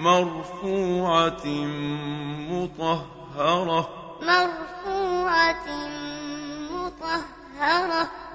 مرفوعة مطهرة. مرفوعة مطهرة.